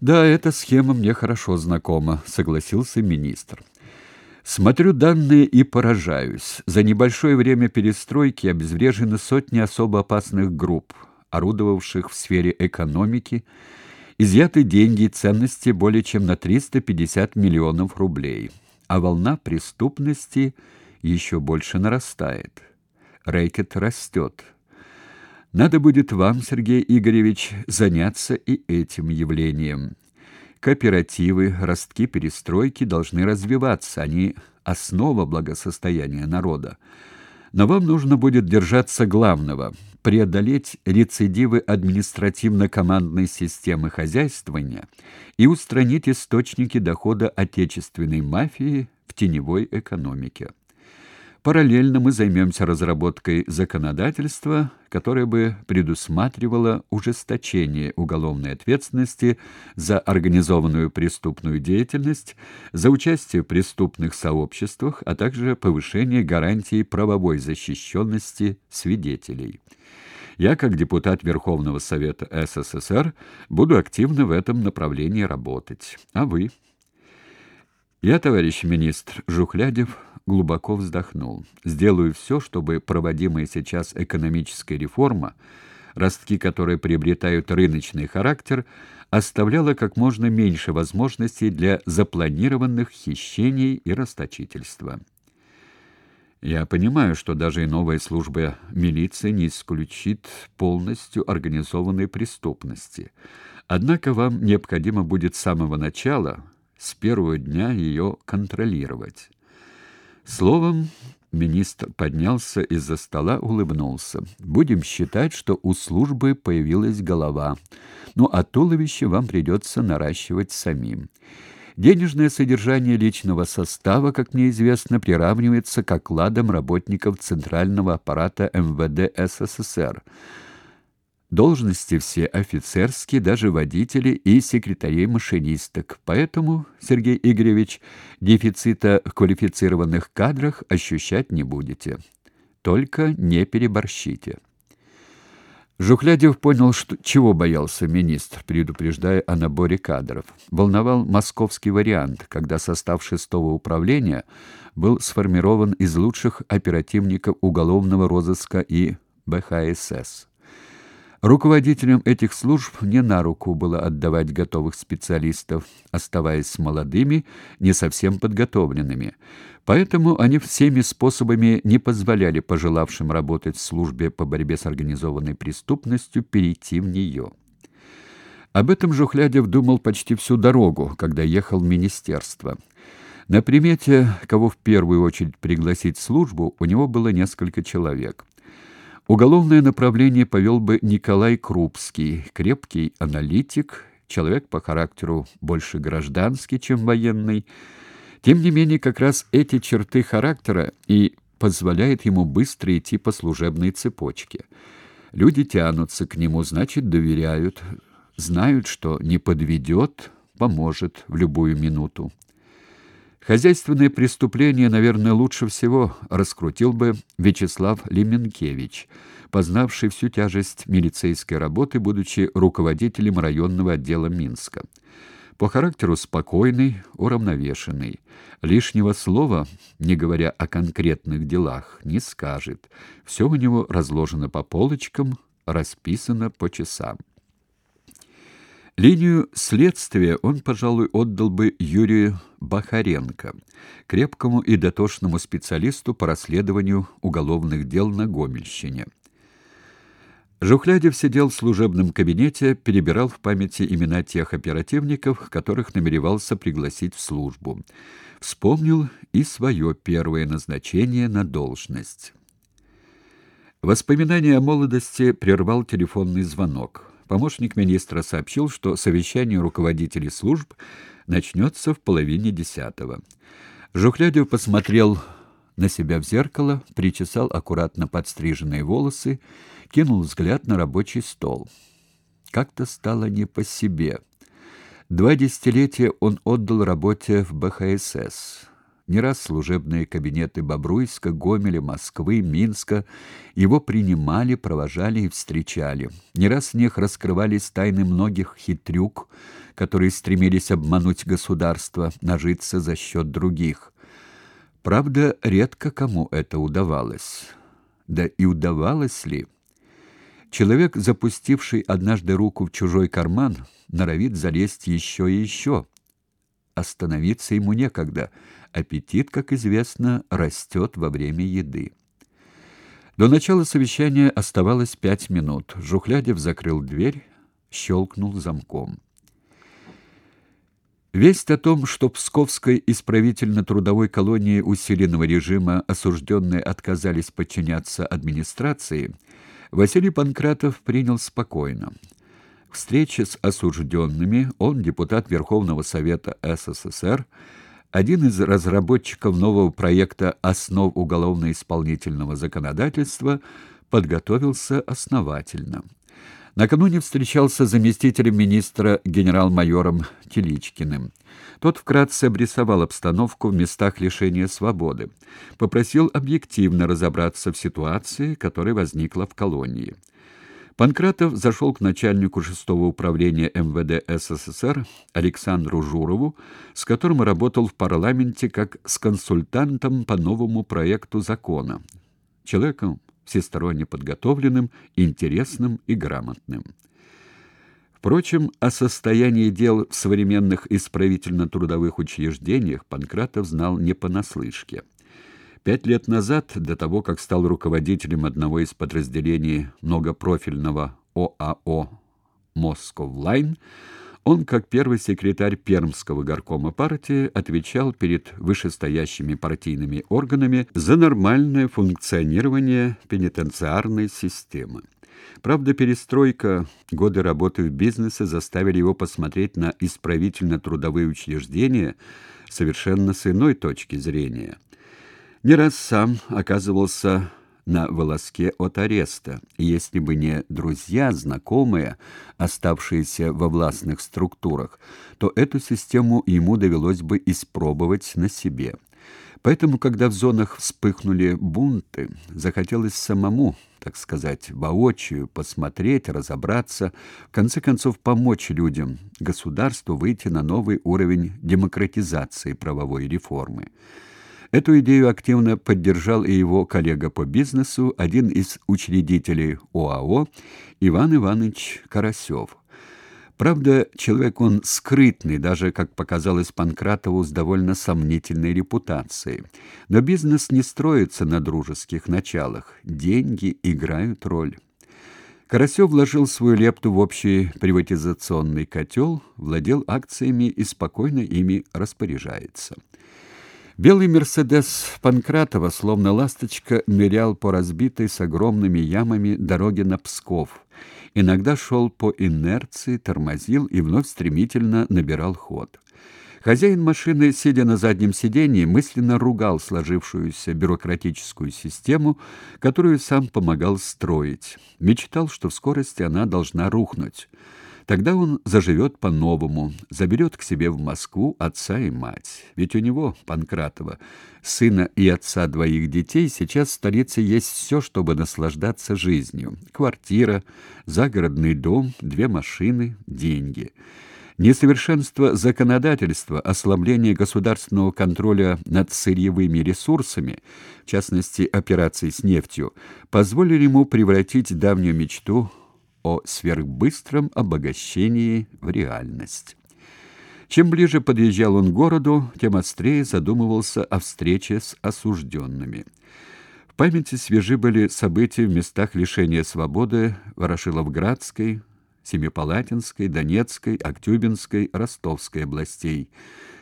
Да, эта схема мне хорошо знакома, согласился министр. Смотрю данные и поражаюсь. За небольшое время перестройки обезврежены сотни особо опасных групп, орудовавших в сфере экономики, изъяты деньги и ценности более чем на 350 миллионов рублей, а волна преступности еще больше нарастает. Рэкет растет. Надо будет вам, Сергей Игоревич, заняться и этим явлением. Кооперативы, ростки перестройки должны развиваться, они основа благосостояния народа. Но вам нужно будет держаться главного преодолеть рецидивы административно-командной системы хозяйствования и устранить источники дохода отечественной мафии в теневой экономике. Параллельно мы займемся разработкой законодательства, которое бы предусматривало ужесточение уголовной ответственности за организованную преступную деятельность, за участие в преступных сообществах, а также повышение гарантий правовой защищенности свидетелей. Я, как депутат Верховного Совета СССР, буду активно в этом направлении работать. А вы? Я, товарищ министр Жухлядев, глубоко вздохнул. Сделаю все, чтобы проводимая сейчас экономическая реформа, ростки которой приобретают рыночный характер, оставляла как можно меньше возможностей для запланированных хищений и расточительства. Я понимаю, что даже и новая служба милиции не исключит полностью организованной преступности. Однако вам необходимо будет с самого начала, с первого дня ее контролировать. Словом, министр поднялся из-за стола, улыбнулся. Будем считать, что у службы появилась голова. Ну, а туловище вам придется наращивать самим. Денежное содержание личного состава, как мне известно, приравнивается к окладам работников центрального аппарата МВД СССР. Должности все офицерские, даже водители и секретарей машинисток. Поэтому, Сергей Игоревич, дефицита в квалифицированных кадрах ощущать не будете. Только не переборщите. Жухлядев понял, что чего боялся министр, предупреждая о наборе кадров. Волновал московский вариант, когда состав шестого управления был сформирован из лучших оперативников уголовного розыска и БХСС. Руководителям этих служб не на руку было отдавать готовых специалистов, оставаясь молодыми, не совсем подготовленными. Поэтому они всеми способами не позволяли пожелавшим работать в службе по борьбе с организованной преступностью перейти в нее. Об этом Жухлядев думал почти всю дорогу, когда ехал в министерство. На примете, кого в первую очередь пригласить в службу, у него было несколько человек – Уголовное направление повел бы Николай Крупский, крепкий аналитик, человек по характеру больше гражданский, чем военный. Тем не менее, как раз эти черты характера и позволяют ему быстро идти по служебной цепочке. Люди тянутся к нему, значит, доверяют, знают, что не подведет, поможет в любую минуту. Хозяйственные преступления, наверное, лучше всего раскрутил бы Вячеслав Леменкевич, познавший всю тяжесть милицейской работы, будучи руководителем районного отдела Минска. По характеру спокойный, уравновешенный. Лишнего слова, не говоря о конкретных делах, не скажет. Все у него разложено по полочкам, расписано по часам. Линию следствия он, пожалуй, отдал бы Юрию Бахаренко, крепкому и дотошному специалисту по расследованию уголовных дел на Гомельщине. Жухлядев сидел в служебном кабинете, перебирал в памяти имена тех оперативников, которых намеревался пригласить в службу. Вспомнил и свое первое назначение на должность. Воспоминания о молодости прервал телефонный звонок. Помощник министра сообщил, что совещание руководителей служб начнется в половине десятого. Жухлядев посмотрел на себя в зеркало, причесал аккуратно подстриженные волосы, кинул взгляд на рабочий стол. Как-то стало не по себе. Два десятилетия он отдал работе в БХСС. Не раз служебные кабинеты Бобруйска, Гомеля, Москвы, Минска его принимали, провожали и встречали. Не раз в них раскрывались тайны многих хитрюк, которые стремились обмануть государство, нажиться за счет других. Правда, редко кому это удавалось. Да и удавалось ли? Человек, запустивший однажды руку в чужой карман, норовит залезть еще и еще. Остановиться ему некогда — Аппетит, как известно, растет во время еды. До начала совещания оставалось пять минут. Жухлядев закрыл дверь, щелкнул замком. Весть о том, что в Псковской исправительно-трудовой колонии усиленного режима осужденные отказались подчиняться администрации, Василий Панкратов принял спокойно. К встрече с осужденными он, депутат Верховного Совета СССР, один из разработчиков нового проекта «Основ уголовно-исполнительного законодательства» подготовился основательно. Накануне встречался с заместителем министра генерал-майором Теличкиным. Тот вкратце обрисовал обстановку в местах лишения свободы, попросил объективно разобраться в ситуации, которая возникла в колонии. Панкратов зашел к начальнику шестого управления МВД СССР Александру Журову, с которым работал в парламенте как с консультантом по новому проекту закона. Человеком всесторонне подготовленным, интересным и грамотным. Впрочем, о состоянии дел в современных исправительно-трудовых учреждениях Панкратов знал не понаслышке. Пять лет назад, до того, как стал руководителем одного из подразделений многопрофильного ОАО «Московлайн», он, как первый секретарь Пермского горкома партии, отвечал перед вышестоящими партийными органами за нормальное функционирование пенитенциарной системы. Правда, перестройка, годы работы в бизнесе заставили его посмотреть на исправительно-трудовые учреждения совершенно с иной точки зрения – не раз сам оказывался на волоске от ареста. Если бы не друзья, знакомые, оставшиеся во властных структурах, то эту систему ему довелось бы испробовать на себе. Поэтому, когда в зонах вспыхнули бунты, захотелось самому, так сказать, воочию посмотреть, разобраться, в конце концов помочь людям, государству выйти на новый уровень демократизации правовой реформы. Эту идею активно поддержал и его коллега по бизнесу, один из учредителей ОАО Иван Иванович Карасев. Правда, человек он скрытный, даже, как показалось Панкратову, с довольно сомнительной репутацией. Но бизнес не строится на дружеских началах. Деньги играют роль. Карасев вложил свою лепту в общий приватизационный котел, владел акциями и спокойно ими распоряжается. Белый «Мерседес» Панкратова, словно ласточка, нырял по разбитой с огромными ямами дороге на Псков. Иногда шел по инерции, тормозил и вновь стремительно набирал ход. Хозяин машины, сидя на заднем сиденье, мысленно ругал сложившуюся бюрократическую систему, которую сам помогал строить. Мечтал, что в скорости она должна рухнуть. Тогда он заживет по-новому, заберет к себе в Москву отца и мать. Ведь у него, Панкратова, сына и отца двоих детей, сейчас в столице есть все, чтобы наслаждаться жизнью. Квартира, загородный дом, две машины, деньги. Несовершенство законодательства, ослабление государственного контроля над сырьевыми ресурсами, в частности операций с нефтью, позволили ему превратить давнюю мечту о сверхбыстром обогащении в реальность. Чем ближе подъезжал он к городу, тем острее задумывался о встрече с осужденными. В памяти свежи были события в местах лишения свободы Ворошиловградской, Семипалатинской, Донецкой, Актюбинской, Ростовской областей,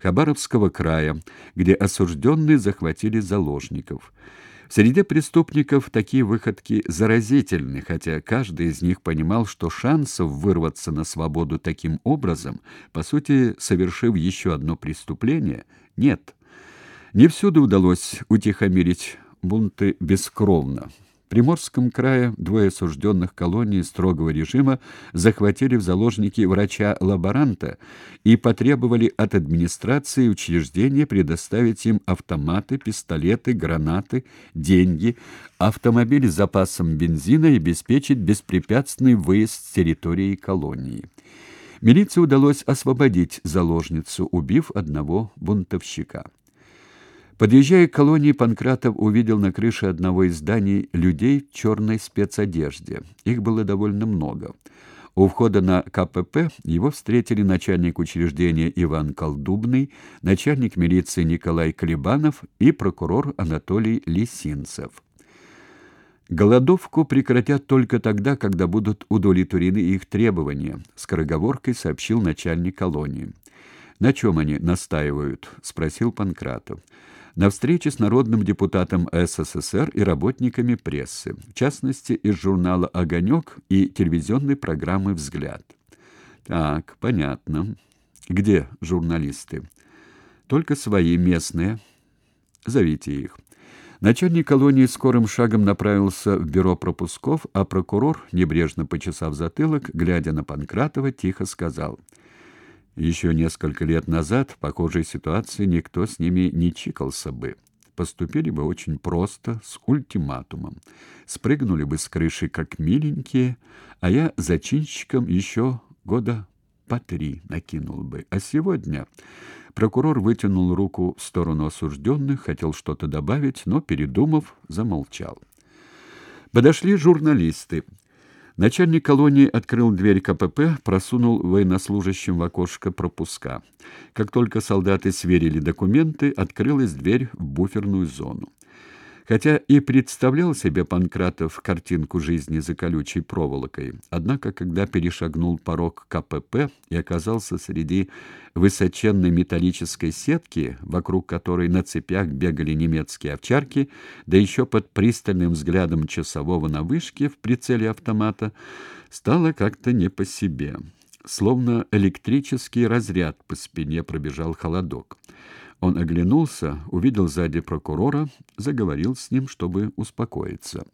Хабаровского края, где осужденные захватили заложников – в среде преступников такие выходки заразительны, хотя каждый из них понимал, что шансов вырваться на свободу таким образом, по сути, совершив еще одно преступление, нет. Не всюду удалось утихомирить бунты бескровно. Приморском крае двое осужденных колоний строгого режима захватили в заложники врача-лаборанта и потребовали от администрации учреждения предоставить им автоматы, пистолеты, гранаты, деньги, автомобиль с запасом бензина и обеспечить беспрепятственный выезд с территории колонии. Милиции удалось освободить заложницу, убив одного бунтовщика. Подъезжая к колонии, Панкратов увидел на крыше одного из зданий людей в черной спецодежде. Их было довольно много. У входа на КПП его встретили начальник учреждения Иван Колдубный, начальник милиции Николай Клебанов и прокурор Анатолий Лисинцев. Голодовку прекратят только тогда, когда будут удовлетворены их требования, скороговоркой сообщил начальник колонии. На чем они настаивают, спросил Панкратов на встрече с народным депутатом СССР и работниками прессы, в частности, из журнала «Огонек» и телевизионной программы «Взгляд». Так, понятно. Где журналисты? Только свои местные. Зовите их. Начальник колонии скорым шагом направился в бюро пропусков, а прокурор, небрежно почесав затылок, глядя на Панкратова, тихо сказал — еще несколько лет назад в похожей ситуации никто с ними не чикался бы. Поступили бы очень просто, с ультиматумом. Спрыгнули бы с крыши как миленькие, а я зачинщиком еще года по три накинул бы. А сегодня прокурор вытянул руку в сторону осужденных, хотел что-то добавить, но, передумав, замолчал. Подошли журналисты. Начальник колонии открыл дверь КПП, просунул военнослужащим в окошко пропуска. Как только солдаты сверили документы, открылась дверь в буферную зону. Хотя и представлял себе Панкратов картинку жизни за колючей проволокой, однако, когда перешагнул порог КПП и оказался среди высоченной металлической сетки, вокруг которой на цепях бегали немецкие овчарки, да еще под пристальным взглядом часового на вышке в прицеле автомата, стало как-то не по себе. Словно электрический разряд по спине пробежал холодок. Он оглянулся, увидел сзади прокурора, заговорил с ним, чтобы успокоиться.